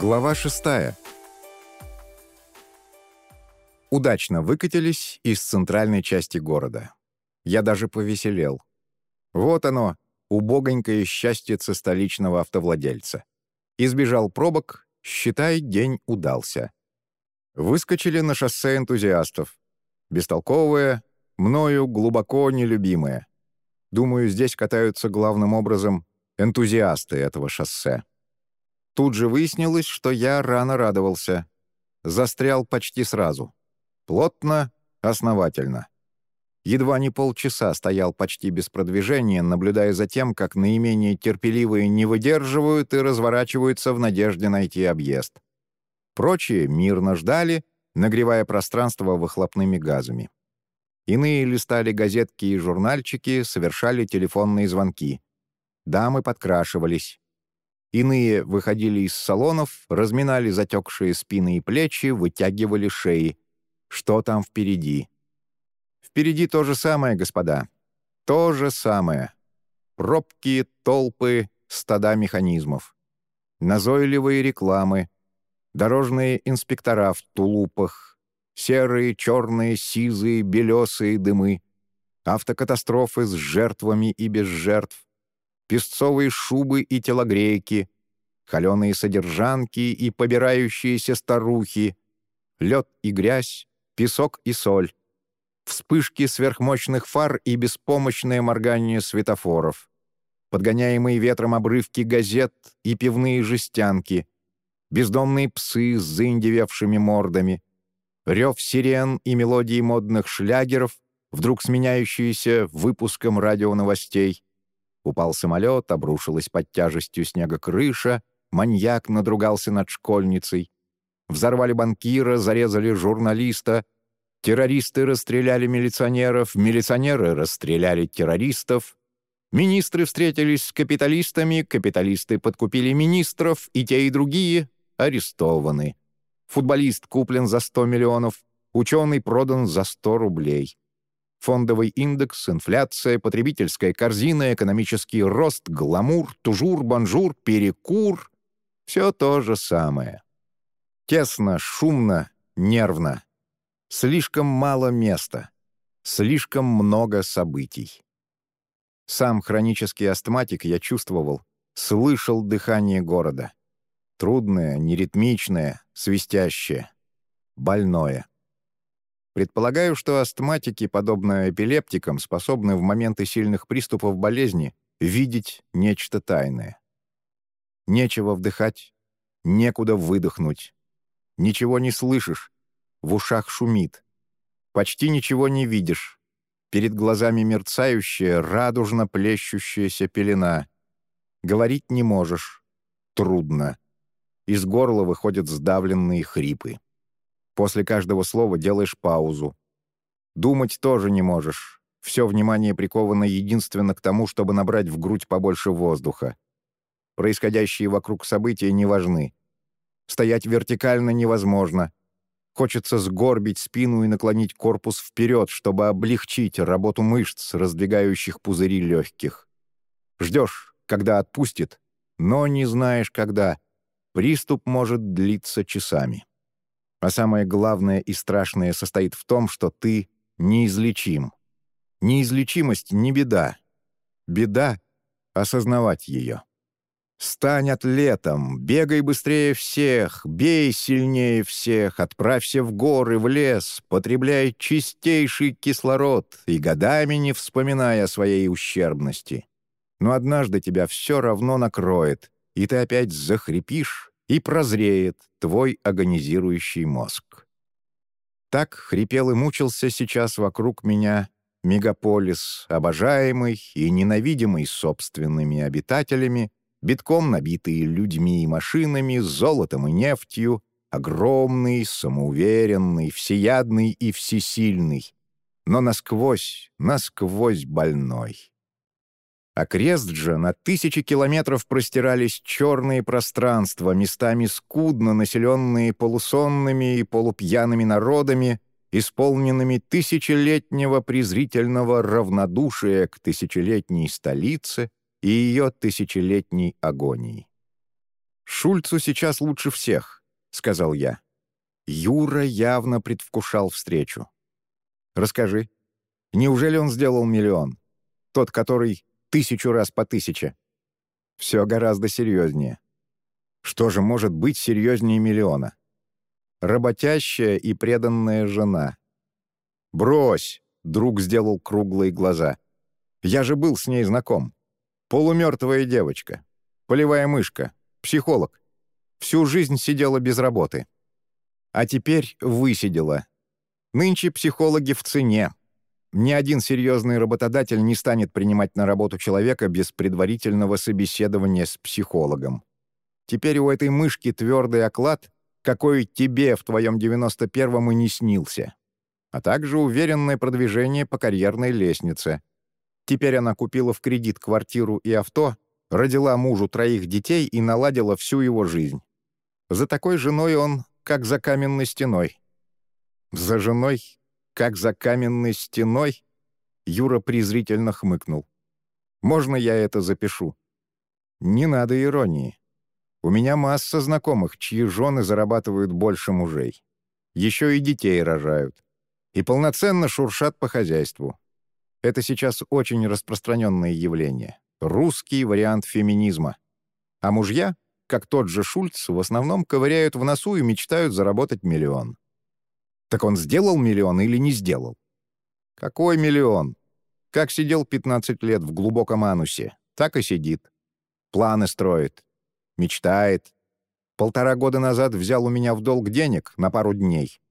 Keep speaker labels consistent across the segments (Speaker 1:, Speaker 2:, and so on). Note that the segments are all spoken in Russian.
Speaker 1: Глава шестая. Удачно выкатились из центральной части города. Я даже повеселел. Вот оно, убогонькое счастье столичного автовладельца. Избежал пробок, считай, день удался. Выскочили на шоссе энтузиастов. Бестолковые, мною глубоко нелюбимые. Думаю, здесь катаются главным образом энтузиасты этого шоссе. Тут же выяснилось, что я рано радовался. Застрял почти сразу. Плотно, основательно. Едва не полчаса стоял почти без продвижения, наблюдая за тем, как наименее терпеливые не выдерживают и разворачиваются в надежде найти объезд. Прочие мирно ждали, нагревая пространство выхлопными газами. Иные листали газетки и журнальчики, совершали телефонные звонки. Дамы подкрашивались. Иные выходили из салонов, разминали затекшие спины и плечи, вытягивали шеи. Что там впереди? Впереди то же самое, господа. То же самое. Пробки, толпы, стада механизмов. Назойливые рекламы. Дорожные инспектора в тулупах. Серые, черные, сизые, белесые дымы. Автокатастрофы с жертвами и без жертв песцовые шубы и телогрейки, холеные содержанки и побирающиеся старухи, лед и грязь, песок и соль, вспышки сверхмощных фар и беспомощное моргание светофоров, подгоняемые ветром обрывки газет и пивные жестянки, бездомные псы с заиндевевшими мордами, рев сирен и мелодии модных шлягеров, вдруг сменяющиеся выпуском радионовостей, Упал самолет, обрушилась под тяжестью снега крыша, маньяк надругался над школьницей. Взорвали банкира, зарезали журналиста. Террористы расстреляли милиционеров, милиционеры расстреляли террористов. Министры встретились с капиталистами, капиталисты подкупили министров, и те, и другие арестованы. Футболист куплен за 100 миллионов, ученый продан за 100 рублей фондовый индекс, инфляция, потребительская корзина, экономический рост, гламур, тужур, бонжур, перекур — все то же самое. Тесно, шумно, нервно. Слишком мало места. Слишком много событий. Сам хронический астматик я чувствовал, слышал дыхание города. Трудное, неритмичное, свистящее. Больное. Предполагаю, что астматики, подобно эпилептикам, способны в моменты сильных приступов болезни видеть нечто тайное. Нечего вдыхать, некуда выдохнуть. Ничего не слышишь, в ушах шумит. Почти ничего не видишь. Перед глазами мерцающая, радужно плещущаяся пелена. Говорить не можешь. Трудно. Из горла выходят сдавленные хрипы. После каждого слова делаешь паузу. Думать тоже не можешь. Все внимание приковано единственно к тому, чтобы набрать в грудь побольше воздуха. Происходящие вокруг события не важны. Стоять вертикально невозможно. Хочется сгорбить спину и наклонить корпус вперед, чтобы облегчить работу мышц, раздвигающих пузыри легких. Ждешь, когда отпустит, но не знаешь, когда. Приступ может длиться часами. А самое главное и страшное состоит в том, что ты неизлечим. Неизлечимость не беда. Беда — осознавать ее. Стань атлетом, бегай быстрее всех, бей сильнее всех, отправься в горы, в лес, потребляй чистейший кислород и годами не вспоминая о своей ущербности. Но однажды тебя все равно накроет, и ты опять захрипишь, и прозреет твой агонизирующий мозг. Так хрипел и мучился сейчас вокруг меня мегаполис, обожаемый и ненавидимый собственными обитателями, битком набитый людьми и машинами, золотом и нефтью, огромный, самоуверенный, всеядный и всесильный, но насквозь, насквозь больной. Окрест же на тысячи километров простирались черные пространства, местами скудно населенные полусонными и полупьяными народами, исполненными тысячелетнего презрительного равнодушия к тысячелетней столице и ее тысячелетней агонии. «Шульцу сейчас лучше всех», — сказал я. Юра явно предвкушал встречу. «Расскажи, неужели он сделал миллион? Тот, который тысячу раз по тысяче?» «Все гораздо серьезнее. Что же может быть серьезнее миллиона? Работящая и преданная жена. «Брось!» — друг сделал круглые глаза. «Я же был с ней знаком. Полумертвая девочка. Полевая мышка. Психолог. Всю жизнь сидела без работы. А теперь высидела. Нынче психологи в цене. Ни один серьезный работодатель не станет принимать на работу человека без предварительного собеседования с психологом. Теперь у этой мышки твердый оклад, какой тебе в твоем 91-м и не снился. А также уверенное продвижение по карьерной лестнице. Теперь она купила в кредит квартиру и авто, родила мужу троих детей и наладила всю его жизнь. За такой женой он как за каменной стеной. За женой, как за каменной стеной, Юра презрительно хмыкнул. «Можно я это запишу?» «Не надо иронии. У меня масса знакомых, чьи жены зарабатывают больше мужей. Еще и детей рожают. И полноценно шуршат по хозяйству. Это сейчас очень распространенное явление. Русский вариант феминизма. А мужья, как тот же Шульц, в основном ковыряют в носу и мечтают заработать миллион. Так он сделал миллион или не сделал? Какой миллион? Как сидел 15 лет в глубоком анусе, так и сидит. Планы строит, Мечтает. Полтора года назад взял у меня в долг денег на пару дней.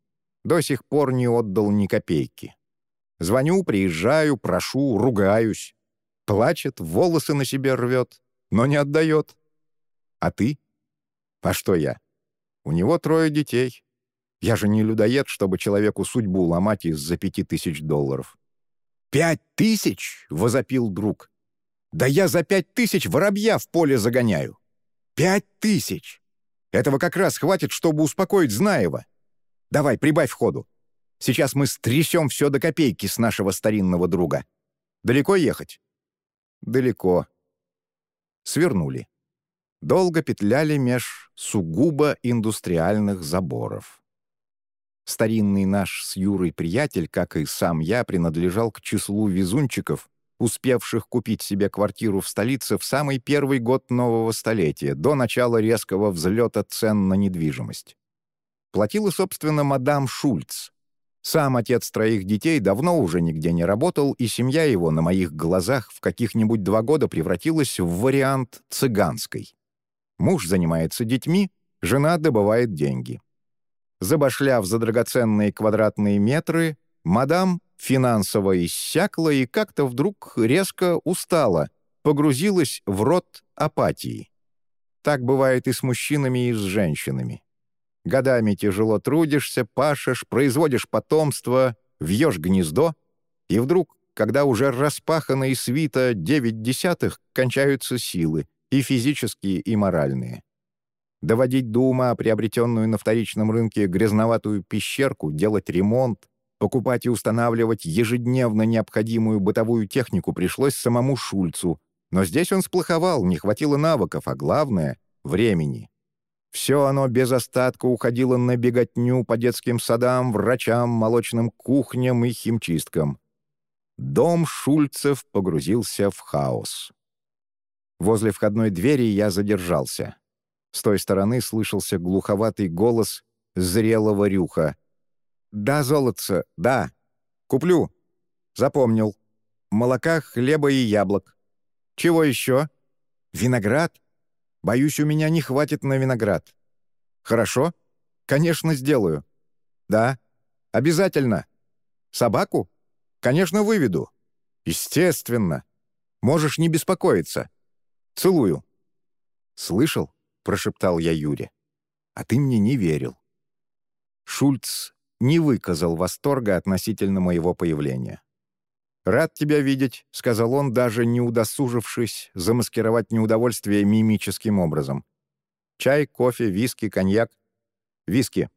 Speaker 1: До сих пор не отдал ни копейки. Звоню, приезжаю, прошу, ругаюсь. Плачет, волосы на себе рвет, но не отдает. А ты? А что я? У него трое детей. Я же не людоед, чтобы человеку судьбу ломать из-за пяти тысяч долларов. «Пять тысяч?» — возопил друг. «Да я за пять тысяч воробья в поле загоняю. Пять тысяч! Этого как раз хватит, чтобы успокоить Знаева. Давай, прибавь ходу. Сейчас мы стрясем все до копейки с нашего старинного друга. Далеко ехать? Далеко. Свернули. Долго петляли меж сугубо индустриальных заборов. Старинный наш с Юрой приятель, как и сам я, принадлежал к числу везунчиков, успевших купить себе квартиру в столице в самый первый год нового столетия, до начала резкого взлета цен на недвижимость. Платила, собственно, мадам Шульц. Сам отец троих детей давно уже нигде не работал, и семья его на моих глазах в каких-нибудь два года превратилась в вариант цыганской. Муж занимается детьми, жена добывает деньги. Забашляв за драгоценные квадратные метры, мадам финансово иссякла и как-то вдруг резко устала, погрузилась в рот апатии. Так бывает и с мужчинами, и с женщинами. Годами тяжело трудишься, пашешь, производишь потомство, вьешь гнездо, и вдруг, когда уже распахано и свито девять десятых, кончаются силы, и физические, и моральные. Доводить до ума приобретенную на вторичном рынке грязноватую пещерку, делать ремонт, Покупать и устанавливать ежедневно необходимую бытовую технику пришлось самому Шульцу, но здесь он сплоховал, не хватило навыков, а главное — времени. Все оно без остатка уходило на беготню по детским садам, врачам, молочным кухням и химчисткам. Дом Шульцев погрузился в хаос. Возле входной двери я задержался. С той стороны слышался глуховатый голос зрелого рюха — «Да, золотце, да. Куплю. Запомнил. Молока, хлеба и яблок. Чего еще? Виноград? Боюсь, у меня не хватит на виноград. Хорошо? Конечно, сделаю. Да. Обязательно. Собаку? Конечно, выведу. Естественно. Можешь не беспокоиться. Целую. «Слышал?» — прошептал я Юре. «А ты мне не верил». Шульц не выказал восторга относительно моего появления. «Рад тебя видеть», — сказал он, даже не удосужившись замаскировать неудовольствие мимическим образом. «Чай, кофе, виски, коньяк. Виски».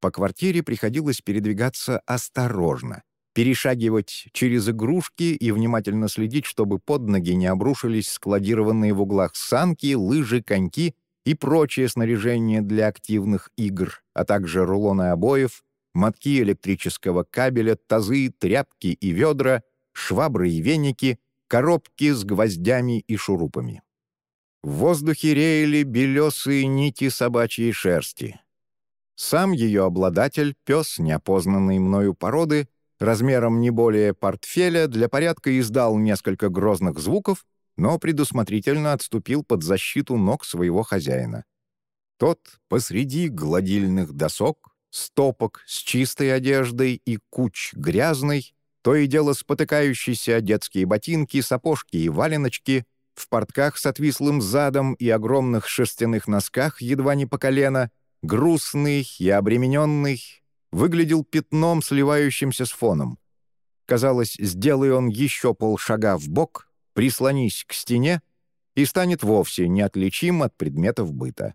Speaker 1: По квартире приходилось передвигаться осторожно, перешагивать через игрушки и внимательно следить, чтобы под ноги не обрушились складированные в углах санки, лыжи, коньки и прочее снаряжение для активных игр, а также рулоны обоев, мотки электрического кабеля, тазы, тряпки и ведра, швабры и веники, коробки с гвоздями и шурупами. В воздухе реяли белесые нити собачьей шерсти. Сам ее обладатель, пес неопознанной мною породы, размером не более портфеля, для порядка издал несколько грозных звуков, но предусмотрительно отступил под защиту ног своего хозяина. Тот посреди гладильных досок, стопок с чистой одеждой и куч грязной, то и дело спотыкающиеся детские ботинки, сапожки и валеночки, в портках с отвислым задом и огромных шерстяных носках едва не по колено, грустный и обремененный, выглядел пятном, сливающимся с фоном. Казалось, сделай он еще полшага в бок, прислонись к стене, и станет вовсе неотличим от предметов быта.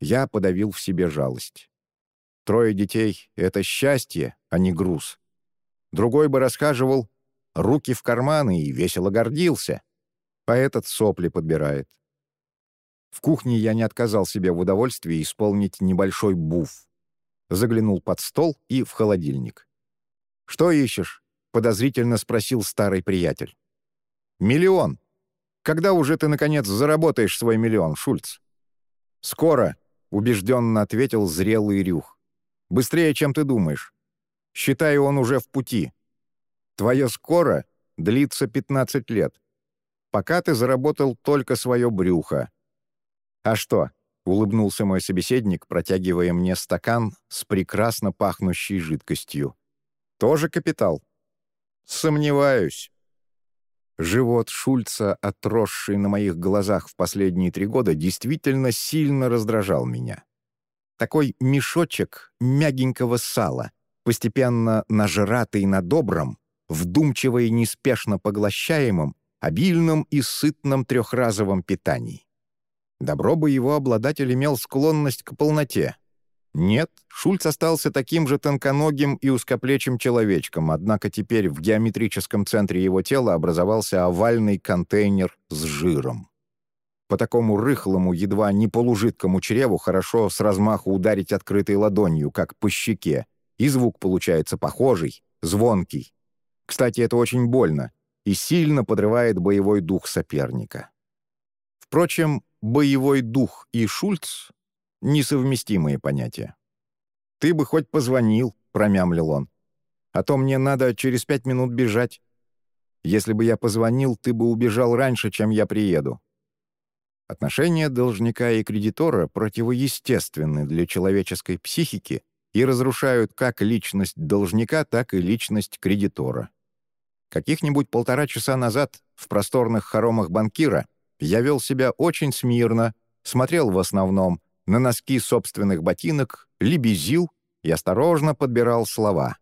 Speaker 1: Я подавил в себе жалость. Трое детей — это счастье, а не груз. Другой бы расхаживал, руки в карманы и весело гордился. А этот сопли подбирает. В кухне я не отказал себе в удовольствии исполнить небольшой буф. Заглянул под стол и в холодильник. «Что ищешь?» — подозрительно спросил старый приятель. «Миллион. Когда уже ты, наконец, заработаешь свой миллион, Шульц?» «Скоро», — убежденно ответил зрелый Рюх. «Быстрее, чем ты думаешь. Считаю, он уже в пути. Твое «скоро» длится 15 лет. Пока ты заработал только свое брюхо. А что?» — улыбнулся мой собеседник, протягивая мне стакан с прекрасно пахнущей жидкостью. «Тоже капитал?» «Сомневаюсь». Живот Шульца, отросший на моих глазах в последние три года, действительно сильно раздражал меня. Такой мешочек мягенького сала, постепенно нажратый на добром, вдумчиво и неспешно поглощаемом, обильном и сытном трехразовом питании. Добро бы его обладатель имел склонность к полноте, нет, Шульц остался таким же тонконогим и узкоплечим человечком, однако теперь в геометрическом центре его тела образовался овальный контейнер с жиром. По такому рыхлому, едва не полужидкому чреву хорошо с размаху ударить открытой ладонью, как по щеке, и звук получается похожий, звонкий. Кстати, это очень больно и сильно подрывает боевой дух соперника. Впрочем, боевой дух и Шульц Несовместимые понятия. «Ты бы хоть позвонил», — промямлил он. «А то мне надо через пять минут бежать. Если бы я позвонил, ты бы убежал раньше, чем я приеду». Отношения должника и кредитора противоестественны для человеческой психики и разрушают как личность должника, так и личность кредитора. Каких-нибудь полтора часа назад в просторных хоромах банкира я вел себя очень смирно, смотрел в основном на носки собственных ботинок, лебезил и осторожно подбирал слова.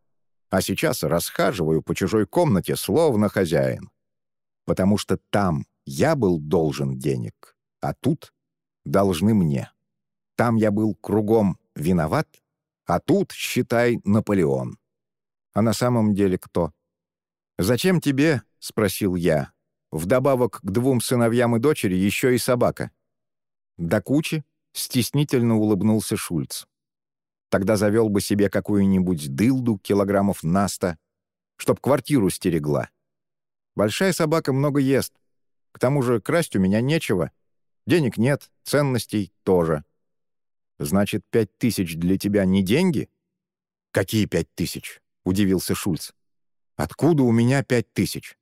Speaker 1: А сейчас расхаживаю по чужой комнате, словно хозяин. Потому что там я был должен денег, а тут должны мне. Там я был кругом виноват, а тут, считай, Наполеон. А на самом деле кто? «Зачем тебе?» — спросил я. «Вдобавок к двум сыновьям и дочери еще и собака». «Да кучи», Стеснительно улыбнулся Шульц. Тогда завел бы себе какую-нибудь дылду килограммов на сто, чтоб квартиру стерегла. Большая собака много ест. К тому же красть у меня нечего. Денег нет, ценностей тоже. Значит, пять тысяч для тебя не деньги? Какие пять тысяч? Удивился Шульц. Откуда у меня пять тысяч?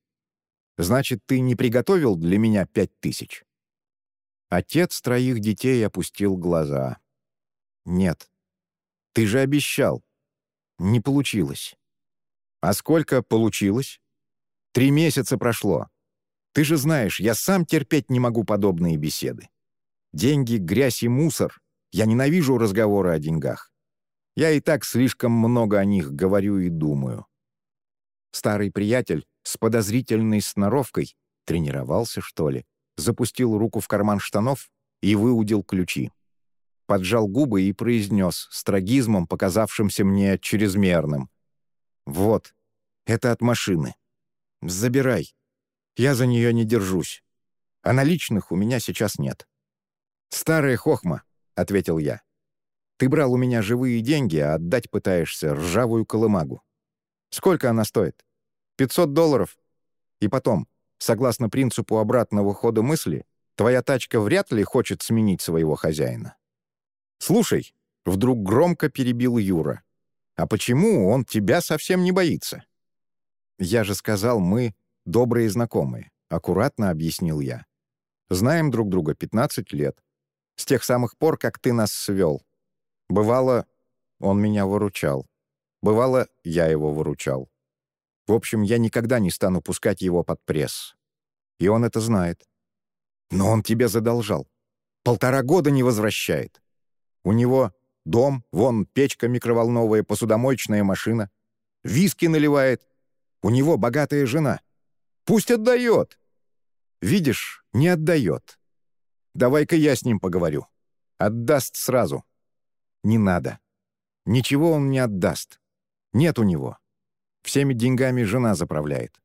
Speaker 1: Значит, ты не приготовил для меня пять тысяч? Отец троих детей опустил глаза. «Нет. Ты же обещал. Не получилось». «А сколько получилось?» «Три месяца прошло. Ты же знаешь, я сам терпеть не могу подобные беседы. Деньги, грязь и мусор. Я ненавижу разговоры о деньгах. Я и так слишком много о них говорю и думаю». Старый приятель с подозрительной сноровкой тренировался, что ли, запустил руку в карман штанов и выудил ключи. Поджал губы и произнес с трагизмом, показавшимся мне чрезмерным. «Вот, это от машины. Забирай. Я за нее не держусь. А наличных у меня сейчас нет». «Старая хохма», — ответил я. «Ты брал у меня живые деньги, а отдать пытаешься ржавую колымагу. Сколько она стоит? 500 долларов? И потом, согласно принципу обратного хода мысли, твоя тачка вряд ли хочет сменить своего хозяина. Слушай, вдруг громко перебил Юра. А почему он тебя совсем не боится? Я же сказал, мы добрые знакомые, аккуратно объяснил я. Знаем друг друга 15 лет. С тех самых пор, как ты нас свел. Бывало, он меня выручал. Бывало, я его выручал. В общем, я никогда не стану пускать его под пресс. И он это знает. Но он тебе задолжал. Полтора года не возвращает. У него дом, вон печка микроволновая, посудомоечная машина. Виски наливает. У него богатая жена. Пусть отдает. Видишь, не отдает. Давай-ка я с ним поговорю. Отдаст сразу. Не надо. Ничего он не отдаст. Нет у него. Всеми деньгами жена заправляет.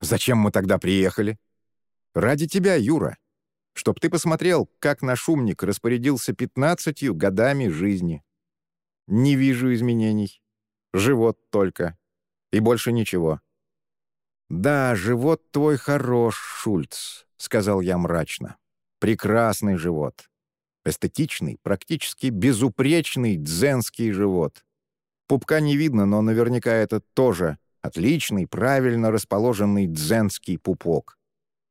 Speaker 1: Зачем мы тогда приехали? Ради тебя, Юра. Чтоб ты посмотрел, как наш умник распорядился пятнадцатью годами жизни. Не вижу изменений. Живот только. И больше ничего. «Да, живот твой хорош, Шульц», — сказал я мрачно. «Прекрасный живот. Эстетичный, практически безупречный дзенский живот. Пупка не видно, но наверняка это тоже отличный, правильно расположенный дзенский пупок.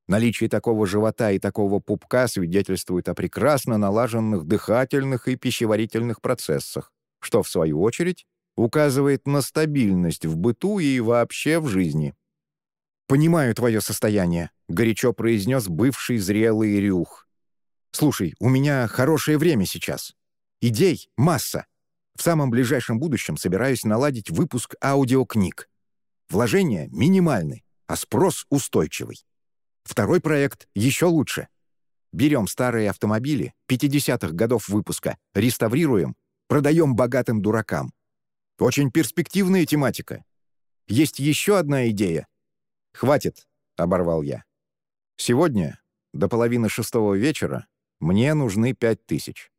Speaker 1: Наличие такого живота и такого пупка свидетельствует о прекрасно налаженных дыхательных и пищеварительных процессах, что, в свою очередь, указывает на стабильность в быту и вообще в жизни. «Понимаю твое состояние», — горячо произнес бывший зрелый рюх. «Слушай, у меня хорошее время сейчас. Идей масса. В самом ближайшем будущем собираюсь наладить выпуск аудиокниг. Вложения минимальны, а спрос устойчивый. Второй проект еще лучше. Берем старые автомобили 50-х годов выпуска, реставрируем, продаем богатым дуракам. Очень перспективная тематика. Есть еще одна идея. «Хватит», — оборвал я. «Сегодня, до половины шестого вечера, мне нужны пять тысяч».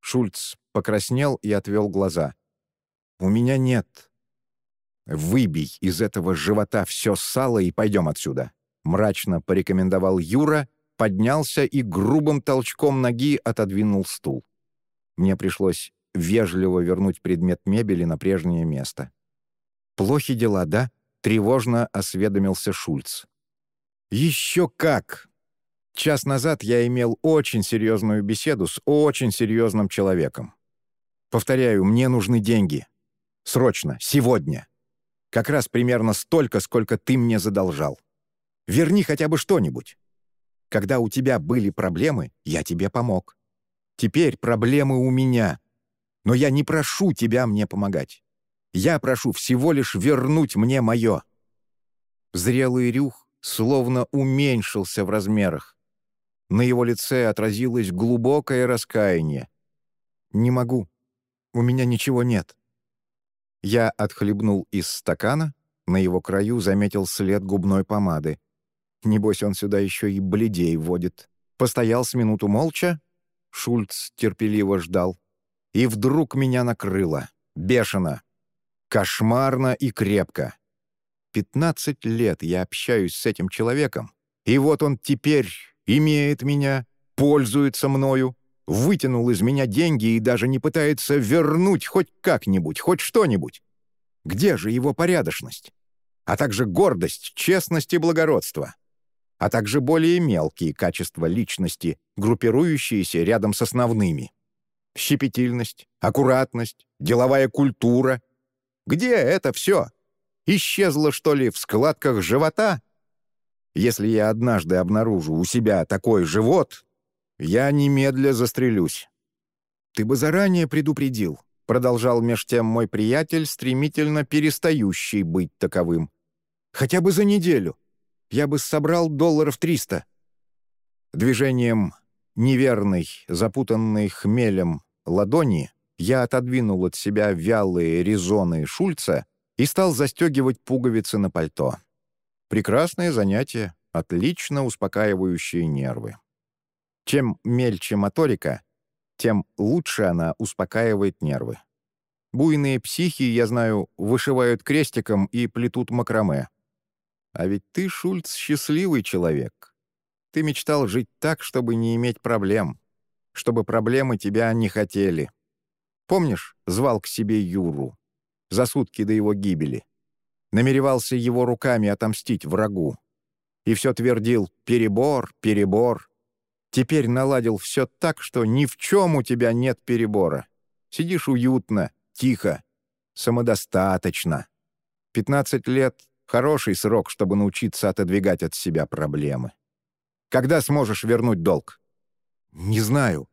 Speaker 1: Шульц покраснел и отвел глаза. «У меня нет». «Выбей из этого живота все сало и пойдем отсюда», — мрачно порекомендовал Юра, поднялся и грубым толчком ноги отодвинул стул. Мне пришлось вежливо вернуть предмет мебели на прежнее место. «Плохи дела, да?» — тревожно осведомился Шульц. «Еще как!» Час назад я имел очень серьезную беседу с очень серьезным человеком. Повторяю, мне нужны деньги. Срочно, сегодня. Как раз примерно столько, сколько ты мне задолжал. Верни хотя бы что-нибудь. Когда у тебя были проблемы, я тебе помог. Теперь проблемы у меня. Но я не прошу тебя мне помогать. Я прошу всего лишь вернуть мне мое». Зрелый Рюх словно уменьшился в размерах. На его лице отразилось глубокое раскаяние. «Не могу. У меня ничего нет». Я отхлебнул из стакана, на его краю заметил след губной помады. Небось, он сюда еще и бледей водит. Постоял с минуту молча. Шульц терпеливо ждал. И вдруг меня накрыло. Бешено. Кошмарно и крепко. Пятнадцать лет я общаюсь с этим человеком, и вот он теперь имеет меня, пользуется мною, вытянул из меня деньги и даже не пытается вернуть хоть как-нибудь, хоть что-нибудь. Где же его порядочность? А также гордость, честность и благородство а также более мелкие качества личности, группирующиеся рядом с основными. Щепетильность, аккуратность, деловая культура. Где это все? Исчезло, что ли, в складках живота? Если я однажды обнаружу у себя такой живот, я немедля застрелюсь. «Ты бы заранее предупредил», — продолжал меж тем мой приятель, стремительно перестающий быть таковым. «Хотя бы за неделю я бы собрал долларов триста». Движением неверной, запутанной хмелем ладони я отодвинул от себя вялые резоны Шульца и стал застегивать пуговицы на пальто. Прекрасное занятие, отлично успокаивающее нервы. Чем мельче моторика, тем лучше она успокаивает нервы. Буйные психи, я знаю, вышивают крестиком и плетут макраме. А ведь ты, Шульц, счастливый человек. Ты мечтал жить так, чтобы не иметь проблем, чтобы проблемы тебя не хотели. Помнишь, звал к себе Юру за сутки до его гибели? Намеревался его руками отомстить врагу. И все твердил «перебор, перебор». Теперь наладил все так, что ни в чем у тебя нет перебора. Сидишь уютно, тихо, самодостаточно. 15 лет — хороший срок, чтобы научиться отодвигать от себя проблемы. Когда сможешь вернуть долг? Не знаю.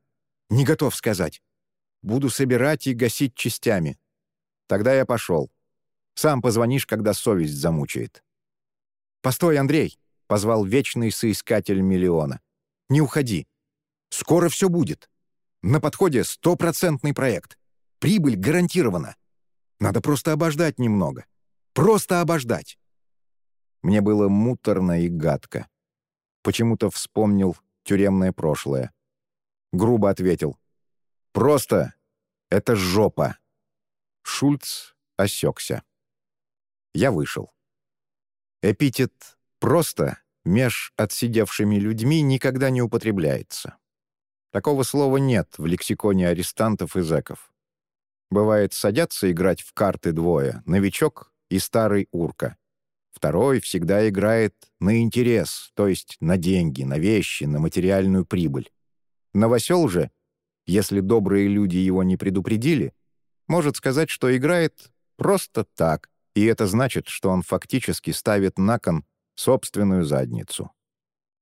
Speaker 1: Не готов сказать. Буду собирать и гасить частями. Тогда я пошел. Сам позвонишь, когда совесть замучает. «Постой, Андрей!» — позвал вечный соискатель миллиона. «Не уходи. Скоро все будет. На подходе стопроцентный проект. Прибыль гарантирована. Надо просто обождать немного. Просто обождать. Мне было муторно и гадко. Почему-то вспомнил тюремное прошлое. Грубо ответил. «Просто это жопа». Шульц осекся. Я вышел. Эпитет «просто» меж отсидевшими людьми никогда не употребляется. Такого слова нет в лексиконе арестантов и зэков. Бывает, садятся играть в карты двое, новичок и старый урка. Второй всегда играет на интерес, то есть на деньги, на вещи, на материальную прибыль. Новосел же, если добрые люди его не предупредили, может сказать, что играет просто так, и это значит, что он фактически ставит на кон собственную задницу.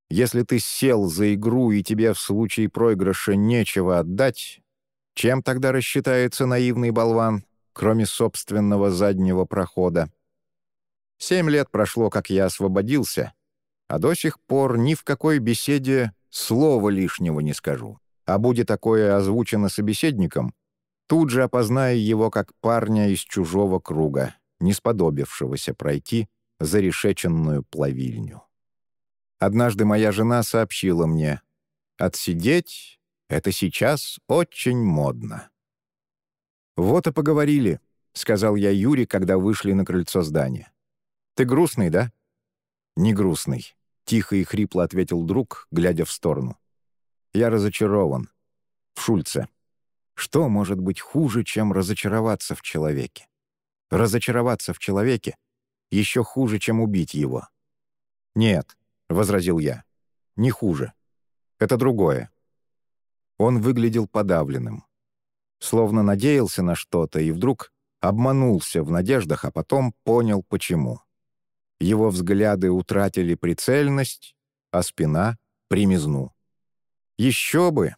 Speaker 1: Если ты сел за игру и тебе в случае проигрыша нечего отдать, чем тогда рассчитается наивный болван, кроме собственного заднего прохода? Семь лет прошло, как я освободился, а до сих пор ни в какой беседе слова лишнего не скажу. А будет такое озвучено собеседником, тут же опознаю его как парня из чужого круга, не сподобившегося пройти зарешеченную плавильню. Однажды моя жена сообщила мне, «Отсидеть это сейчас очень модно». «Вот и поговорили», — сказал я Юре, когда вышли на крыльцо здания. «Ты грустный, да?» «Не грустный», — тихо и хрипло ответил друг, глядя в сторону. «Я разочарован. В Шульце. Что может быть хуже, чем разочароваться в человеке? Разочароваться в человеке еще хуже, чем убить его». «Нет», — возразил я, — «не хуже. Это другое. Он выглядел подавленным. Словно надеялся на что-то и вдруг обманулся в надеждах, а потом понял, почему. Его взгляды утратили прицельность, а спина — примизну. Еще бы!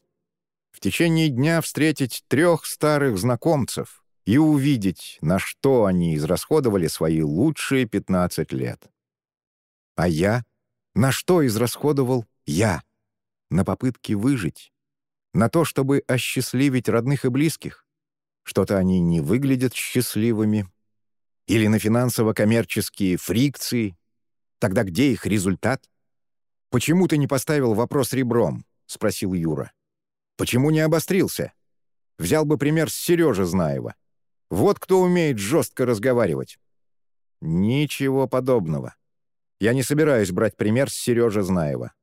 Speaker 1: В течение дня встретить трех старых знакомцев и увидеть, на что они израсходовали свои лучшие 15 лет. А я? На что израсходовал я? На попытки выжить, на то, чтобы осчастливить родных и близких? Что-то они не выглядят счастливыми. Или на финансово-коммерческие фрикции? Тогда где их результат? «Почему ты не поставил вопрос ребром?» — спросил Юра. «Почему не обострился? Взял бы пример с Сережи Знаева. Вот кто умеет жестко разговаривать». «Ничего подобного. Я не собираюсь брать пример с Сережи Знаева.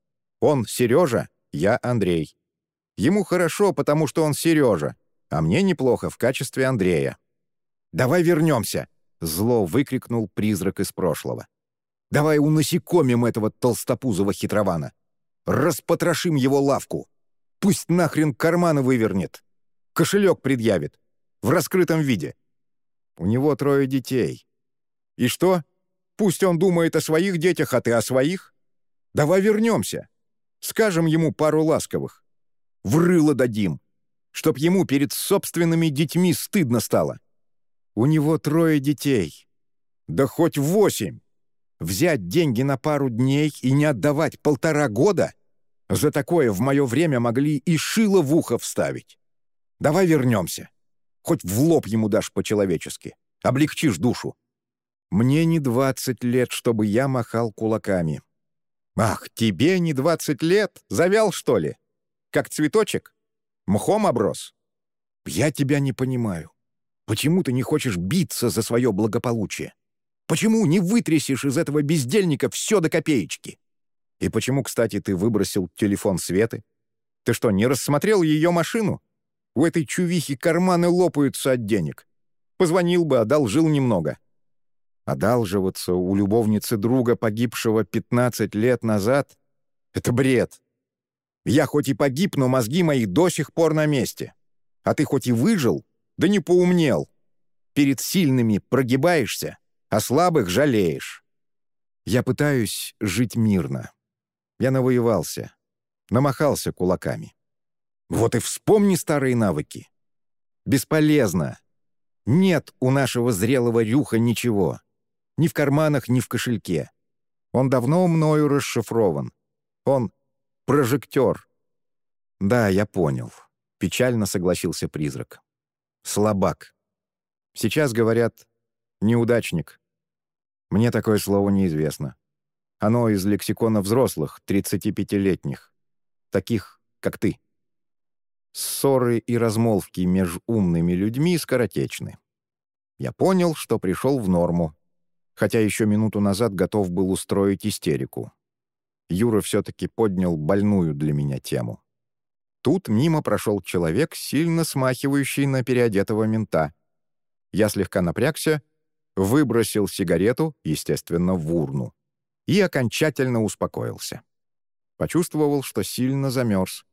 Speaker 1: Он Сережа, я Андрей. Ему хорошо, потому что он Сережа, а мне неплохо в качестве Андрея. «Давай вернемся!» — зло выкрикнул призрак из прошлого. «Давай унасекомим этого толстопузого хитрована. Распотрошим его лавку. Пусть нахрен карманы вывернет. Кошелек предъявит. В раскрытом виде. У него трое детей. И что? Пусть он думает о своих детях, а ты о своих? Давай вернемся. Скажем ему пару ласковых в рыло дадим, чтоб ему перед собственными детьми стыдно стало. У него трое детей. Да хоть восемь. Взять деньги на пару дней и не отдавать полтора года? За такое в мое время могли и шило в ухо вставить. Давай вернемся. Хоть в лоб ему дашь по-человечески. Облегчишь душу. Мне не двадцать лет, чтобы я махал кулаками. Ах, тебе не двадцать лет? Завял, что ли? Как цветочек? Мхом оброс? Я тебя не понимаю. Почему ты не хочешь биться за свое благополучие? Почему не вытрясешь из этого бездельника все до копеечки? И почему, кстати, ты выбросил телефон Светы? Ты что, не рассмотрел ее машину? У этой чувихи карманы лопаются от денег. Позвонил бы, одолжил немного. Одалживаться у любовницы друга, погибшего 15 лет назад — это бред. Я хоть и погиб, но мозги мои до сих пор на месте. А ты хоть и выжил, да не поумнел. Перед сильными прогибаешься, а слабых жалеешь. Я пытаюсь жить мирно. Я навоевался, намахался кулаками. Вот и вспомни старые навыки. Бесполезно. Нет у нашего зрелого рюха ничего. Ни в карманах, ни в кошельке. Он давно мною расшифрован. Он прожектор. Да, я понял. Печально согласился призрак. Слабак. Сейчас говорят «неудачник». Мне такое слово неизвестно. Оно из лексикона взрослых, 35-летних. Таких, как ты. Ссоры и размолвки между умными людьми скоротечны. Я понял, что пришел в норму, хотя еще минуту назад готов был устроить истерику. Юра все-таки поднял больную для меня тему. Тут мимо прошел человек, сильно смахивающий на переодетого мента. Я слегка напрягся, выбросил сигарету, естественно, в урну, и окончательно успокоился. Почувствовал, что сильно замерз.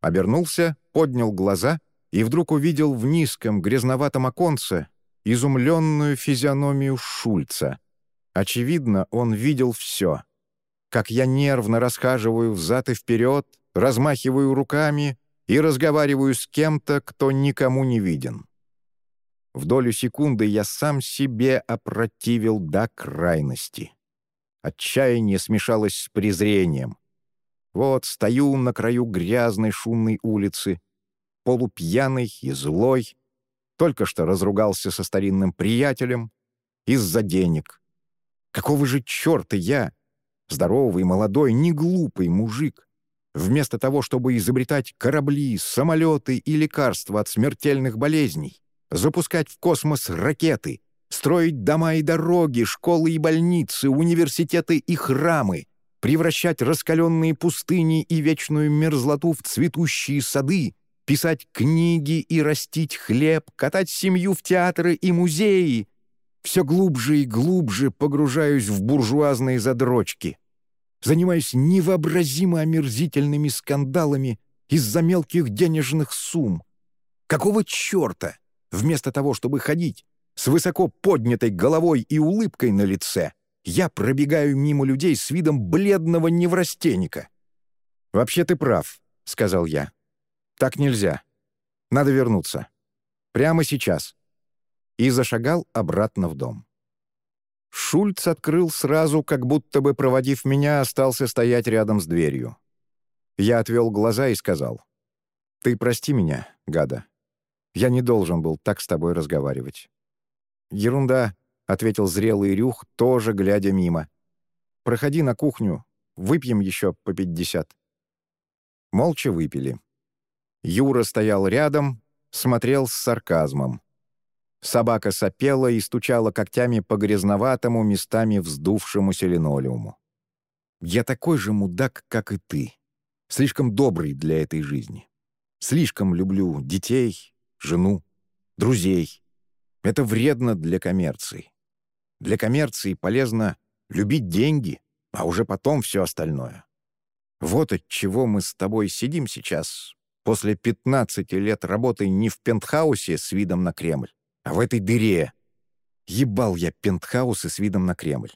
Speaker 1: Обернулся, поднял глаза и вдруг увидел в низком грязноватом оконце изумленную физиономию Шульца. Очевидно, он видел все. Как я нервно расхаживаю взад и вперед, размахиваю руками и разговариваю с кем-то, кто никому не виден. В долю секунды я сам себе опротивил до крайности. Отчаяние смешалось с презрением. Вот стою на краю грязной шумной улицы, полупьяный и злой, только что разругался со старинным приятелем из-за денег. Какого же черта я, здоровый, молодой, не глупый мужик, вместо того, чтобы изобретать корабли, самолеты и лекарства от смертельных болезней, запускать в космос ракеты, строить дома и дороги, школы и больницы, университеты и храмы, превращать раскаленные пустыни и вечную мерзлоту в цветущие сады, писать книги и растить хлеб, катать семью в театры и музеи. Все глубже и глубже погружаюсь в буржуазные задрочки. Занимаюсь невообразимо омерзительными скандалами из-за мелких денежных сумм. Какого черта, вместо того, чтобы ходить с высоко поднятой головой и улыбкой на лице, я пробегаю мимо людей с видом бледного неврастенника? «Вообще ты прав», — сказал я. Так нельзя. Надо вернуться. Прямо сейчас». И зашагал обратно в дом. Шульц открыл сразу, как будто бы, проводив меня, остался стоять рядом с дверью. Я отвел глаза и сказал. «Ты прости меня, гада. Я не должен был так с тобой разговаривать». «Ерунда», — ответил зрелый Рюх, тоже глядя мимо. «Проходи на кухню, выпьем еще по пятьдесят». Молча выпили. Юра стоял рядом, смотрел с сарказмом. Собака сопела и стучала когтями по грязноватому, местами вздувшемуся линолеуму. «Я такой же мудак, как и ты. Слишком добрый для этой жизни. Слишком люблю детей, жену, друзей. Это вредно для коммерции. Для коммерции полезно любить деньги, а уже потом все остальное. Вот от чего мы с тобой сидим сейчас, после 15 лет работы не в пентхаусе с видом на Кремль, а в этой дыре. Ебал я пентхаусы с видом на Кремль.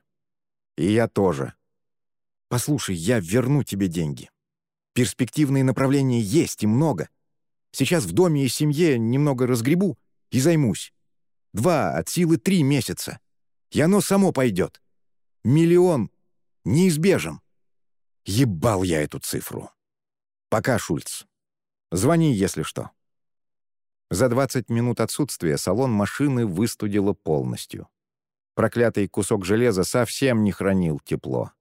Speaker 1: И я тоже. Послушай, я верну тебе деньги. Перспективные направления есть и много. Сейчас в доме и семье немного разгребу и займусь. Два, от силы три месяца. И оно само пойдет. Миллион неизбежен. Ебал я эту цифру. Пока, Шульц. Звони, если что». За 20 минут отсутствия салон машины выстудило полностью. Проклятый кусок железа совсем не хранил тепло.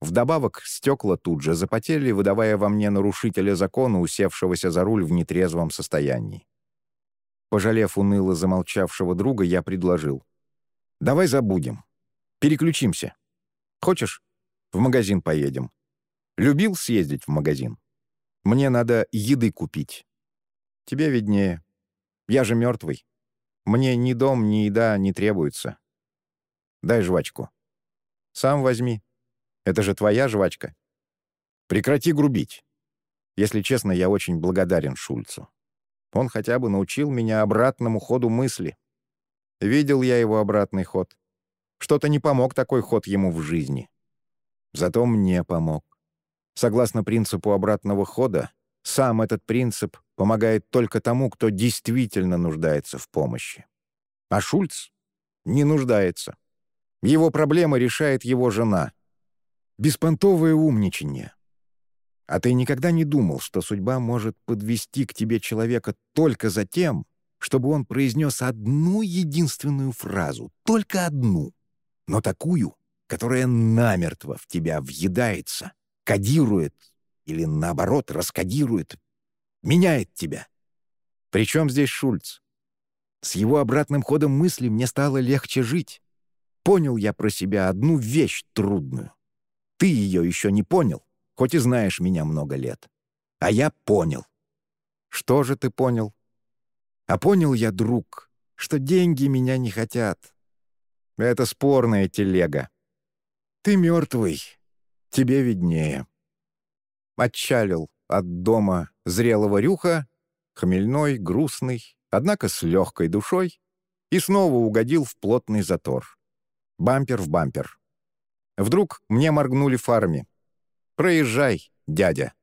Speaker 1: Вдобавок, стекла тут же запотели, выдавая во мне нарушителя закона, усевшегося за руль в нетрезвом состоянии. Пожалев уныло замолчавшего друга, я предложил. «Давай забудем. Переключимся. Хочешь, в магазин поедем? Любил съездить в магазин? Мне надо еды купить. Тебе виднее. Я же мертвый. Мне ни дом, ни еда не требуются. Дай жвачку. Сам возьми. Это же твоя жвачка. Прекрати грубить. Если честно, я очень благодарен Шульцу. Он хотя бы научил меня обратному ходу мысли. Видел я его обратный ход. Что-то не помог такой ход ему в жизни. Зато мне помог. Согласно принципу обратного хода, сам этот принцип помогает только тому, кто действительно нуждается в помощи. А Шульц не нуждается. Его проблемы решает его жена. Беспонтовое умничание. А ты никогда не думал, что судьба может подвести к тебе человека только за тем, чтобы он произнес одну единственную фразу, только одну, но такую, которая намертво в тебя въедается, кодирует или, наоборот, раскодирует, меняет тебя. Причем здесь Шульц? С его обратным ходом мысли мне стало легче жить. Понял я про себя одну вещь трудную. Ты ее еще не понял, хоть и знаешь меня много лет. А я понял. Что же ты понял? А понял я, друг, что деньги меня не хотят. Это спорная телега. Ты мертвый, тебе виднее. Отчалил от дома зрелого рюха, хмельной, грустный, однако с легкой душой, и снова угодил в плотный затор. Бампер в бампер. Вдруг мне моргнули фарами. «Проезжай, дядя».